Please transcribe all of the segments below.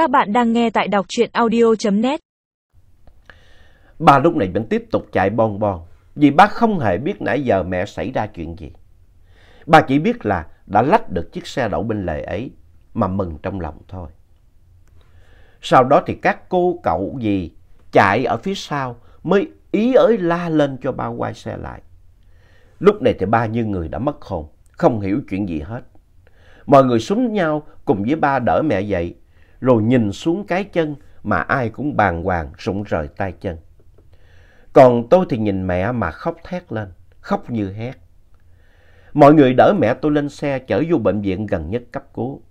Các bạn đang nghe tại đọc truyện audio.net. Ba lúc này vẫn tiếp tục chạy bon bon vì ba không hề biết nãy giờ mẹ xảy ra chuyện gì. Ba chỉ biết là đã lách được chiếc xe đậu bên lề ấy mà mừng trong lòng thôi. Sau đó thì các cô cậu gì chạy ở phía sau mới ý ới la lên cho ba quay xe lại. Lúc này thì ba như người đã mất hồn, không hiểu chuyện gì hết. Mọi người súng nhau cùng với ba đỡ mẹ dậy, rồi nhìn xuống cái chân mà ai cũng bàng hoàng rụng rời tay chân. Còn tôi thì nhìn mẹ mà khóc thét lên, khóc như hét. Mọi người đỡ mẹ tôi lên xe chở vô bệnh viện gần nhất cấp cứu.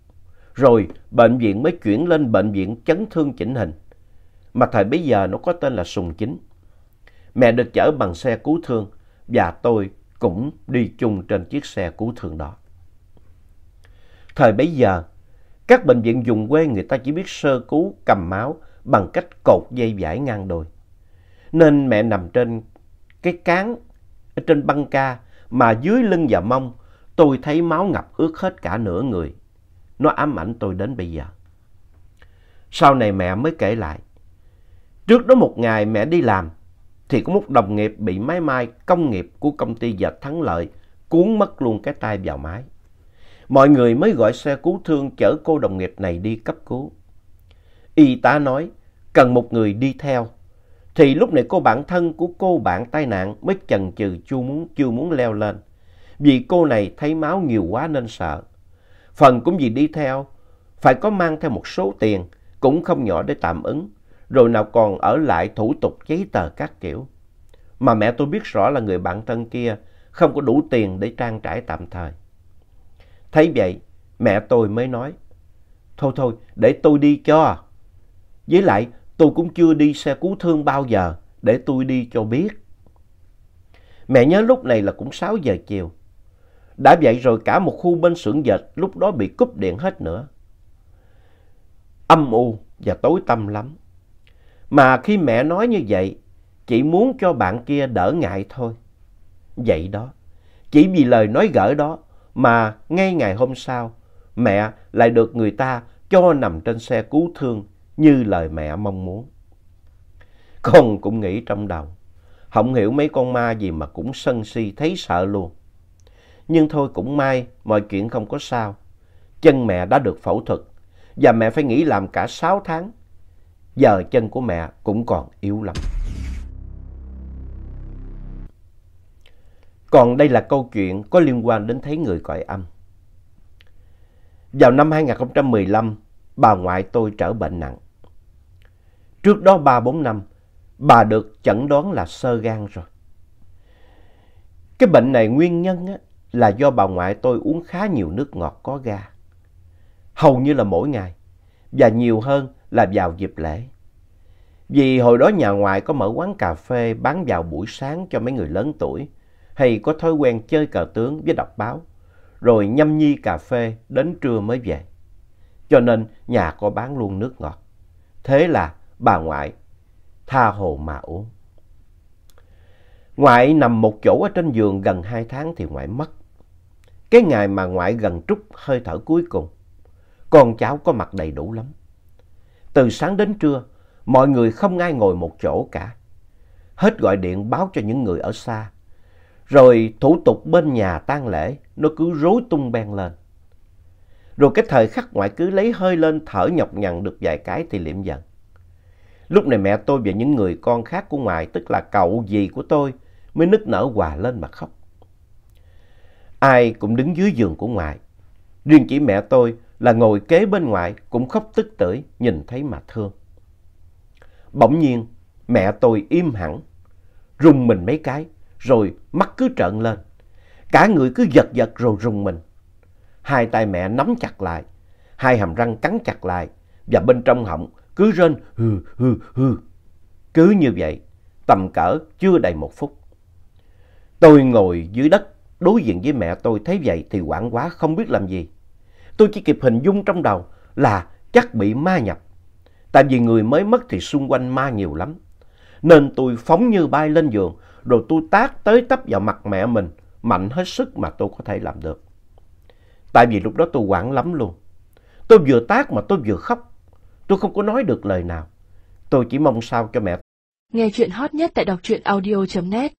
Rồi bệnh viện mới chuyển lên bệnh viện chấn thương chỉnh hình, mà thời bấy giờ nó có tên là Sùng Chính. Mẹ được chở bằng xe cứu thương và tôi cũng đi chung trên chiếc xe cứu thương đó. Thời bấy giờ, các bệnh viện dùng quê người ta chỉ biết sơ cứu, cầm máu bằng cách cột dây vải ngang đồi. Nên mẹ nằm trên cái cán ở trên băng ca mà dưới lưng và mông tôi thấy máu ngập ướt hết cả nửa người. Nó ám ảnh tôi đến bây giờ. Sau này mẹ mới kể lại. Trước đó một ngày mẹ đi làm, thì có một đồng nghiệp bị máy may, công nghiệp của công ty dệt thắng lợi cuốn mất luôn cái tay vào máy. Mọi người mới gọi xe cứu thương chở cô đồng nghiệp này đi cấp cứu. Y tá nói cần một người đi theo. Thì lúc này cô bạn thân của cô bạn tai nạn mới chần chừ chưa muốn, chưa muốn leo lên. Vì cô này thấy máu nhiều quá nên sợ. Phần cũng vì đi theo, phải có mang theo một số tiền, cũng không nhỏ để tạm ứng. Rồi nào còn ở lại thủ tục giấy tờ các kiểu. Mà mẹ tôi biết rõ là người bạn thân kia không có đủ tiền để trang trải tạm thời. Thấy vậy, mẹ tôi mới nói, Thôi thôi, để tôi đi cho. Với lại, tôi cũng chưa đi xe cứu thương bao giờ, để tôi đi cho biết. Mẹ nhớ lúc này là cũng 6 giờ chiều. Đã vậy rồi cả một khu bên xưởng dệt lúc đó bị cúp điện hết nữa. Âm u và tối tăm lắm. Mà khi mẹ nói như vậy, chỉ muốn cho bạn kia đỡ ngại thôi. Vậy đó, chỉ vì lời nói gỡ đó mà ngay ngày hôm sau, mẹ lại được người ta cho nằm trên xe cứu thương như lời mẹ mong muốn. Con cũng nghĩ trong đầu, không hiểu mấy con ma gì mà cũng sân si thấy sợ luôn. Nhưng thôi cũng may mọi chuyện không có sao. Chân mẹ đã được phẫu thuật và mẹ phải nghỉ làm cả 6 tháng. Giờ chân của mẹ cũng còn yếu lắm. Còn đây là câu chuyện có liên quan đến thấy người cõi âm. Vào năm 2015, bà ngoại tôi trở bệnh nặng. Trước đó 3-4 năm, bà được chẩn đoán là sơ gan rồi. Cái bệnh này nguyên nhân á, là do bà ngoại tôi uống khá nhiều nước ngọt có ga. Hầu như là mỗi ngày, và nhiều hơn là vào dịp lễ. Vì hồi đó nhà ngoại có mở quán cà phê bán vào buổi sáng cho mấy người lớn tuổi, hay có thói quen chơi cờ tướng với đọc báo, rồi nhâm nhi cà phê đến trưa mới về. Cho nên nhà có bán luôn nước ngọt. Thế là bà ngoại tha hồ mà uống. Ngoại nằm một chỗ ở trên giường gần hai tháng thì ngoại mất. Cái ngày mà ngoại gần trút hơi thở cuối cùng, con cháu có mặt đầy đủ lắm. Từ sáng đến trưa, mọi người không ai ngồi một chỗ cả. Hết gọi điện báo cho những người ở xa rồi thủ tục bên nhà tang lễ nó cứ rối tung beng lên. Rồi cái thời khắc ngoại cứ lấy hơi lên thở nhọc nhằn được vài cái thì liệm dần. Lúc này mẹ tôi và những người con khác của ngoại, tức là cậu dì của tôi, mới nức nở hòa lên mà khóc. Ai cũng đứng dưới giường của ngoại. Riêng chỉ mẹ tôi là ngồi kế bên ngoại cũng khóc tức tưởi, nhìn thấy mà thương. Bỗng nhiên, mẹ tôi im hẳn, rùng mình mấy cái, rồi mắt cứ trợn lên. Cả người cứ giật giật rồi rùng mình. Hai tay mẹ nắm chặt lại, hai hàm răng cắn chặt lại và bên trong họng cứ rên hừ hừ hừ. Cứ như vậy, tầm cỡ chưa đầy một phút. Tôi ngồi dưới đất đối diện với mẹ tôi thấy vậy thì quảng quá không biết làm gì. Tôi chỉ kịp hình dung trong đầu là chắc bị ma nhập. Tại vì người mới mất thì xung quanh ma nhiều lắm. Nên tôi phóng như bay lên giường rồi tôi tát tới tấp vào mặt mẹ mình, mạnh hết sức mà tôi có thể làm được. Tại vì lúc đó tôi hoảng lắm luôn. Tôi vừa tát mà tôi vừa khóc. Tôi không có nói được lời nào. Tôi chỉ mong sao cho mẹ. Nghe chuyện hot nhất tại đọc truyện audio.net